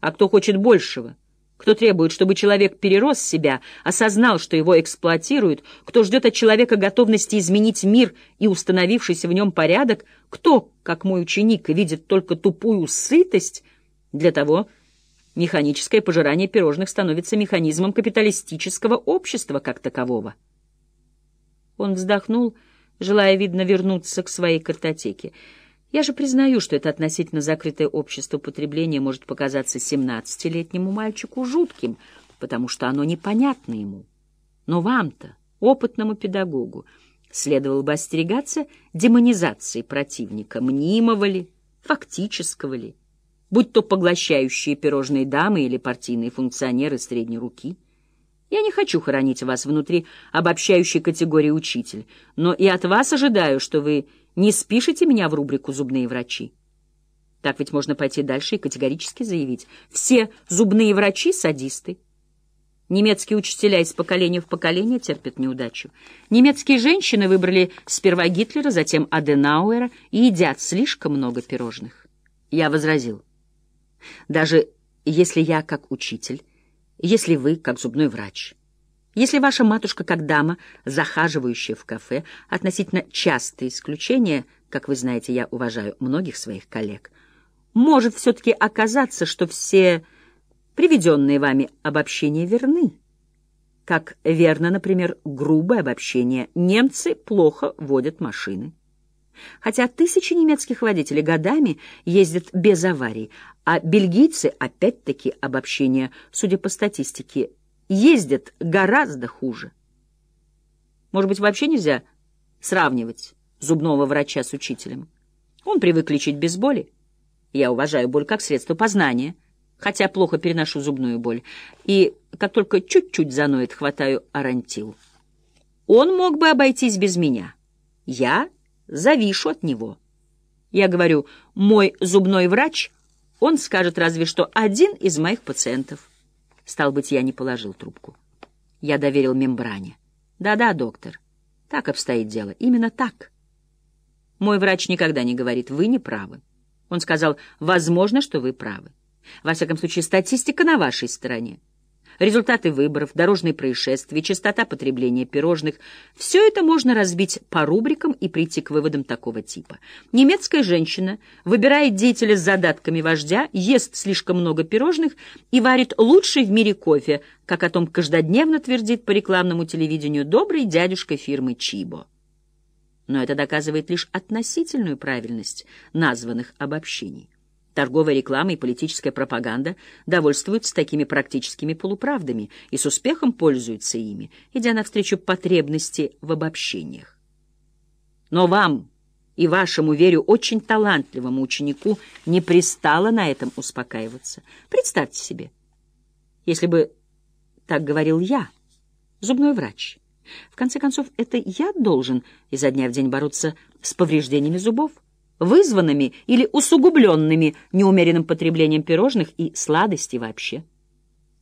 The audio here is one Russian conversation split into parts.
а кто хочет большего, кто требует, чтобы человек перерос себя, осознал, что его эксплуатируют, кто ждет от человека готовности изменить мир и установившийся в нем порядок, кто, как мой ученик, видит только тупую сытость, для того механическое пожирание пирожных становится механизмом капиталистического общества как такового. Он вздохнул, желая, видно, вернуться к своей картотеке. Я же признаю, что это относительно закрытое общество потребления может показаться семнадцатилетнему мальчику жутким, потому что оно непонятно ему. Но вам-то, опытному педагогу, следовало бы остерегаться демонизации противника, мнимого ли, фактического ли, будь то поглощающие пирожные дамы или партийные функционеры средней руки. Я не хочу хоронить вас внутри обобщающей категории учитель, но и от вас ожидаю, что вы не спишите меня в рубрику «Зубные врачи». Так ведь можно пойти дальше и категорически заявить. Все зубные врачи — садисты. Немецкие учителя из поколения в поколение терпят неудачу. Немецкие женщины выбрали сперва Гитлера, затем Аденауэра и едят слишком много пирожных. Я возразил. Даже если я как учитель, если вы как зубной врач — если ваша матушка, как дама, захаживающая в кафе, относительно частые исключения, как вы знаете, я уважаю многих своих коллег, может все-таки оказаться, что все приведенные вами обобщения верны. Как верно, например, грубое обобщение «немцы плохо водят машины». Хотя тысячи немецких водителей годами ездят без аварий, а бельгийцы, опять-таки, обобщение, судя по статистике, ездят гораздо хуже. Может быть, вообще нельзя сравнивать зубного врача с учителем? Он привык лечить без боли. Я уважаю боль как средство познания, хотя плохо переношу зубную боль. И как только чуть-чуть заноет, хватаю арантил. Он мог бы обойтись без меня. Я завишу от него. Я говорю, мой зубной врач, он скажет разве что один из моих пациентов. Стал быть, я не положил трубку. Я доверил мембране. Да-да, доктор, так обстоит дело. Именно так. Мой врач никогда не говорит, вы не правы. Он сказал, возможно, что вы правы. Во всяком случае, статистика на вашей стороне результаты выборов, дорожные происшествия, частота потребления пирожных — все это можно разбить по рубрикам и прийти к выводам такого типа. Немецкая женщина выбирает деятеля с задатками вождя, ест слишком много пирожных и варит лучший в мире кофе, как о том каждодневно твердит по рекламному телевидению добрый дядюшка фирмы Чибо. Но это доказывает лишь относительную правильность названных обобщений. Торговая реклама и политическая пропаганда довольствуются такими практическими полуправдами и с успехом пользуются ими, идя навстречу потребности в обобщениях. Но вам и вашему, верю, очень талантливому ученику не пристало на этом успокаиваться. Представьте себе, если бы так говорил я, зубной врач. В конце концов, это я должен изо дня в день бороться с повреждениями зубов вызванными или усугубленными неумеренным потреблением пирожных и сладостей вообще.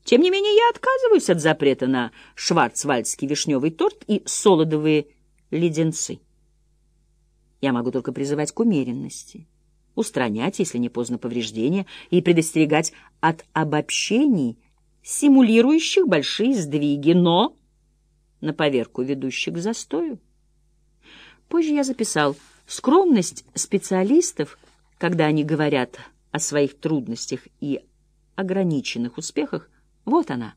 Тем не менее, я отказываюсь от запрета на шварцвальдский вишневый торт и солодовые леденцы. Я могу только призывать к умеренности, устранять, если не поздно, повреждения и предостерегать от обобщений, симулирующих большие сдвиги, но на поверку ведущих к застою. Позже я записал — Скромность специалистов, когда они говорят о своих трудностях и ограниченных успехах, вот она.